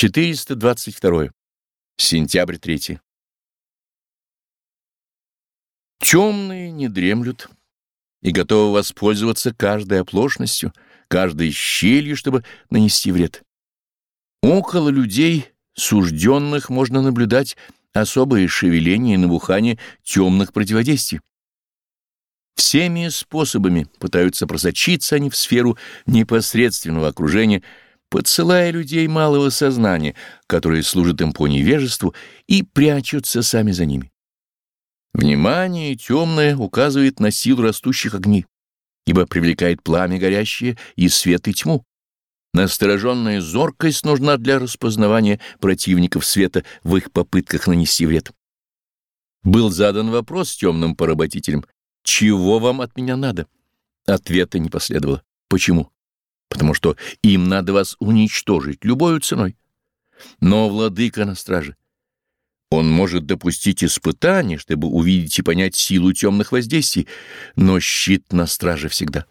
422. Сентябрь 3. Темные не дремлют и готовы воспользоваться каждой оплошностью, каждой щелью, чтобы нанести вред. Около людей, сужденных, можно наблюдать особое шевеление и набухание темных противодействий. Всеми способами пытаются просочиться они в сферу непосредственного окружения, подсылая людей малого сознания, которые служат им по невежеству и прячутся сами за ними. Внимание темное указывает на силу растущих огней, ибо привлекает пламя горящее и свет и тьму. Настороженная зоркость нужна для распознавания противников света в их попытках нанести вред. Был задан вопрос темным поработителям, «Чего вам от меня надо?» Ответа не последовало. Почему? Потому что им надо вас уничтожить любой ценой. Но владыка на страже. Он может допустить испытание, чтобы увидеть и понять силу темных воздействий, но щит на страже всегда.